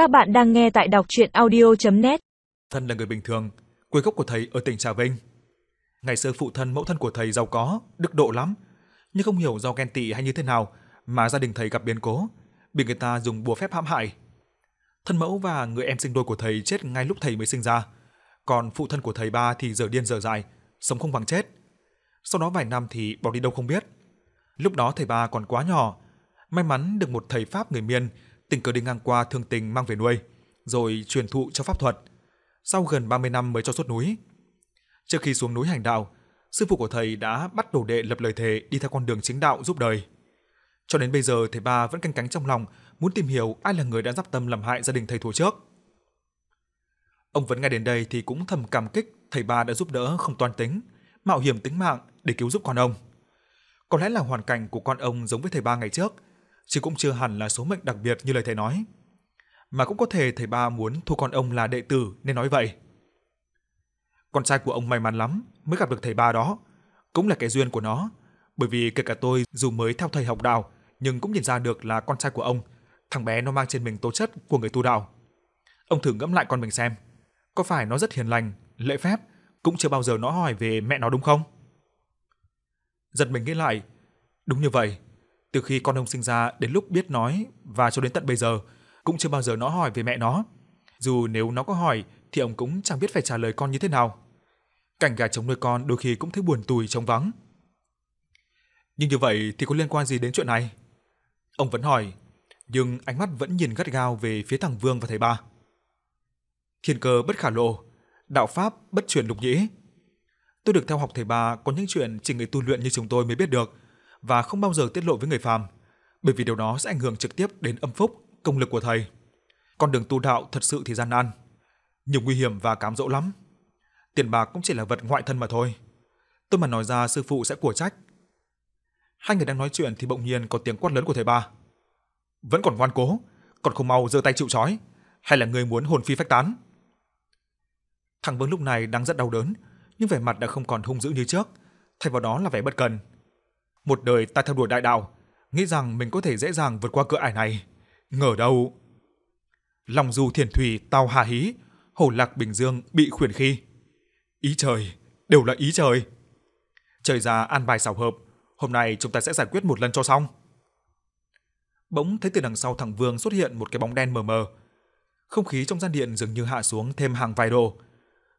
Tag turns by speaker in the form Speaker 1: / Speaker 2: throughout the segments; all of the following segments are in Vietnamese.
Speaker 1: Các bạn đang nghe tại đọc chuyện audio.net
Speaker 2: Thân là người bình thường, quê gốc của thầy ở tỉnh Trà Vinh. Ngày xưa phụ thân mẫu thân của thầy giàu có, đức độ lắm, nhưng không hiểu do ghen tị hay như thế nào mà gia đình thầy gặp biến cố, bị người ta dùng bùa phép hãm hại. Thân mẫu và người em sinh đôi của thầy chết ngay lúc thầy mới sinh ra, còn phụ thân của thầy ba thì giờ điên giờ dại, sống không bằng chết. Sau đó vài năm thì bỏ đi đâu không biết. Lúc đó thầy ba còn quá nhỏ, may mắn được một thầy Pháp người Miên tình cờ đi ngang qua thương tình mang về nuôi, rồi truyền thụ cho pháp thuật. Sau gần 30 năm mới cho xuất núi. Trước khi xuống núi hành đạo, sư phụ của thầy đã bắt đồ đệ lập lời thề đi theo con đường chính đạo giúp đời. Cho đến bây giờ thầy ba vẫn canh cánh trong lòng muốn tìm hiểu ai là người đã giáp tâm làm hại gia đình thầy thù trước. Ông vẫn nghe đến đây thì cũng thầm cảm kích thầy ba đã giúp đỡ không toan tính, mạo hiểm tính mạng để cứu giúp con ông. Có lẽ là hoàn cảnh của con ông giống với thầy ba ngày trước, chứ cũng chưa hẳn là số mệnh đặc biệt như lời thầy nói. Mà cũng có thể thầy ba muốn thu con ông là đệ tử nên nói vậy. Con trai của ông may mắn lắm mới gặp được thầy ba đó, cũng là cái duyên của nó, bởi vì kể cả tôi dù mới theo thầy học đạo nhưng cũng nhìn ra được là con trai của ông, thằng bé nó mang trên mình tố chất của người tu đạo. Ông thử ngẫm lại con mình xem, có phải nó rất hiền lành, lễ phép, cũng chưa bao giờ nó hỏi về mẹ nó đúng không? Giật mình nghĩ lại, đúng như vậy, từ khi con ông sinh ra đến lúc biết nói và cho đến tận bây giờ cũng chưa bao giờ nó hỏi về mẹ nó. Dù nếu nó có hỏi thì ông cũng chẳng biết phải trả lời con như thế nào. Cảnh gà trống nuôi con đôi khi cũng thấy buồn tủi trống vắng. Nhưng như vậy thì có liên quan gì đến chuyện này? Ông vẫn hỏi, nhưng ánh mắt vẫn nhìn gắt gao về phía thằng Vương và thầy ba. Thiên cơ bất khả lộ, đạo pháp bất truyền lục nhĩ. Tôi được theo học thầy ba có những chuyện chỉ người tu luyện như chúng tôi mới biết được và không bao giờ tiết lộ với người phàm, bởi vì điều đó sẽ ảnh hưởng trực tiếp đến âm phúc, công lực của thầy. Con đường tu đạo thật sự thì gian nan, nhiều nguy hiểm và cám dỗ lắm. Tiền bạc cũng chỉ là vật ngoại thân mà thôi. Tôi mà nói ra sư phụ sẽ của trách. Hai người đang nói chuyện thì bỗng nhiên có tiếng quát lớn của thầy ba. Vẫn còn ngoan cố, còn không mau giơ tay chịu trói, hay là người muốn hồn phi phách tán? Thằng Vương lúc này đang rất đau đớn, nhưng vẻ mặt đã không còn hung dữ như trước, thay vào đó là vẻ bất cần. Một đời ta theo đuổi đại đạo, nghĩ rằng mình có thể dễ dàng vượt qua cửa ải này. Ngờ đâu. Lòng du thiền thủy tao hà hí, hổ lạc bình dương bị khuyển khi. Ý trời, đều là ý trời. Trời ra an bài xảo hợp, hôm nay chúng ta sẽ giải quyết một lần cho xong. Bỗng thấy từ đằng sau thằng Vương xuất hiện một cái bóng đen mờ mờ. Không khí trong gian điện dường như hạ xuống thêm hàng vài độ.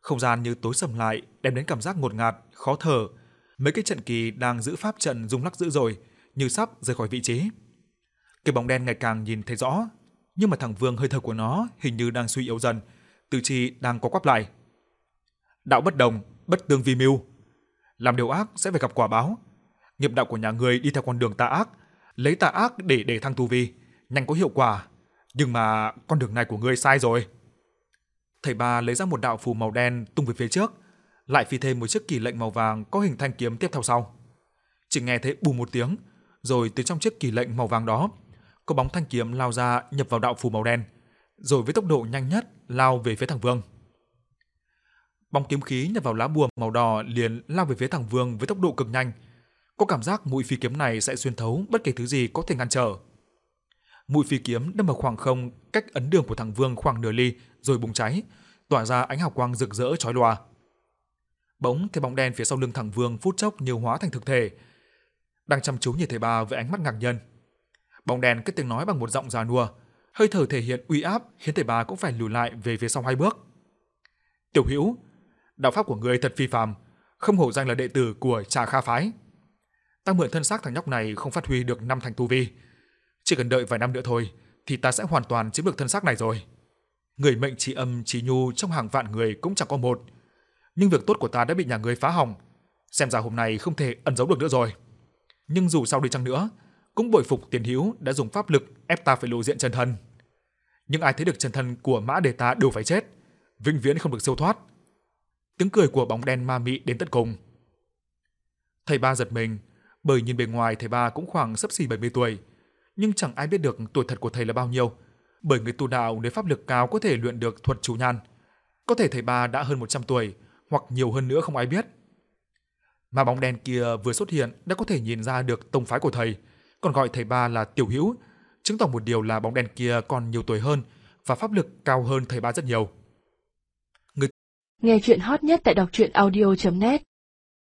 Speaker 2: Không gian như tối sầm lại, đem đến cảm giác ngột ngạt, khó thở, mấy cái trận kỳ đang giữ pháp trận rung lắc dữ rồi, như sắp rời khỏi vị trí. Cái bóng đen ngày càng nhìn thấy rõ, nhưng mà thằng Vương hơi thở của nó hình như đang suy yếu dần, tự chi đang có quắp lại. Đạo bất đồng, bất tương vi mưu. Làm điều ác sẽ phải gặp quả báo. Nghiệp đạo của nhà người đi theo con đường tà ác, lấy tà ác để để thăng tu vi, nhanh có hiệu quả. Nhưng mà con đường này của ngươi sai rồi. Thầy ba lấy ra một đạo phù màu đen tung về phía trước, lại phi thêm một chiếc kỳ lệnh màu vàng có hình thanh kiếm tiếp theo sau. Chỉ nghe thấy bù một tiếng, rồi từ trong chiếc kỳ lệnh màu vàng đó, có bóng thanh kiếm lao ra nhập vào đạo phù màu đen, rồi với tốc độ nhanh nhất lao về phía thằng Vương. Bóng kiếm khí nhập vào lá bùa màu đỏ liền lao về phía thằng Vương với tốc độ cực nhanh. Có cảm giác mũi phi kiếm này sẽ xuyên thấu bất kể thứ gì có thể ngăn trở. Mũi phi kiếm đâm vào khoảng không cách ấn đường của thằng Vương khoảng nửa ly rồi bùng cháy, tỏa ra ánh hào quang rực rỡ chói lòa. Bỗng cái bóng đen phía sau lưng thằng Vương phút chốc như hóa thành thực thể, đang chăm chú nhìn thầy ba với ánh mắt ngạc nhiên. Bóng đen cất tiếng nói bằng một giọng già nua, hơi thở thể hiện uy áp khiến thầy ba cũng phải lùi lại về phía sau hai bước. Tiểu Hữu, đạo pháp của ngươi thật phi phàm, không hổ danh là đệ tử của Trà Kha phái. Ta mượn thân xác thằng nhóc này không phát huy được năm thành tu vi, chỉ cần đợi vài năm nữa thôi thì ta sẽ hoàn toàn chiếm được thân xác này rồi. Người mệnh trí âm trí nhu trong hàng vạn người cũng chẳng có một, nhưng việc tốt của ta đã bị nhà ngươi phá hỏng, xem ra hôm nay không thể ẩn giấu được nữa rồi. Nhưng dù sao đi chăng nữa, cũng bội phục tiền hữu đã dùng pháp lực ép ta phải lộ diện chân thân. Nhưng ai thấy được chân thân của mã đề ta đều phải chết, vĩnh viễn không được siêu thoát. Tiếng cười của bóng đen ma mị đến tận cùng. Thầy ba giật mình, bởi nhìn bề ngoài thầy ba cũng khoảng sấp xỉ 70 tuổi, nhưng chẳng ai biết được tuổi thật của thầy là bao nhiêu, bởi người tu đạo nếu pháp lực cao có thể luyện được thuật chủ nhan. Có thể thầy ba đã hơn 100 tuổi, hoặc nhiều hơn nữa không ai biết. Mà bóng đen kia vừa xuất hiện đã có thể nhìn ra được tông phái của thầy, còn gọi thầy ba là tiểu hữu, chứng tỏ một điều là bóng đen kia còn nhiều tuổi hơn và pháp lực cao hơn thầy ba rất nhiều.
Speaker 3: Nghe chuyện hot nhất tại đọc truyện audio.net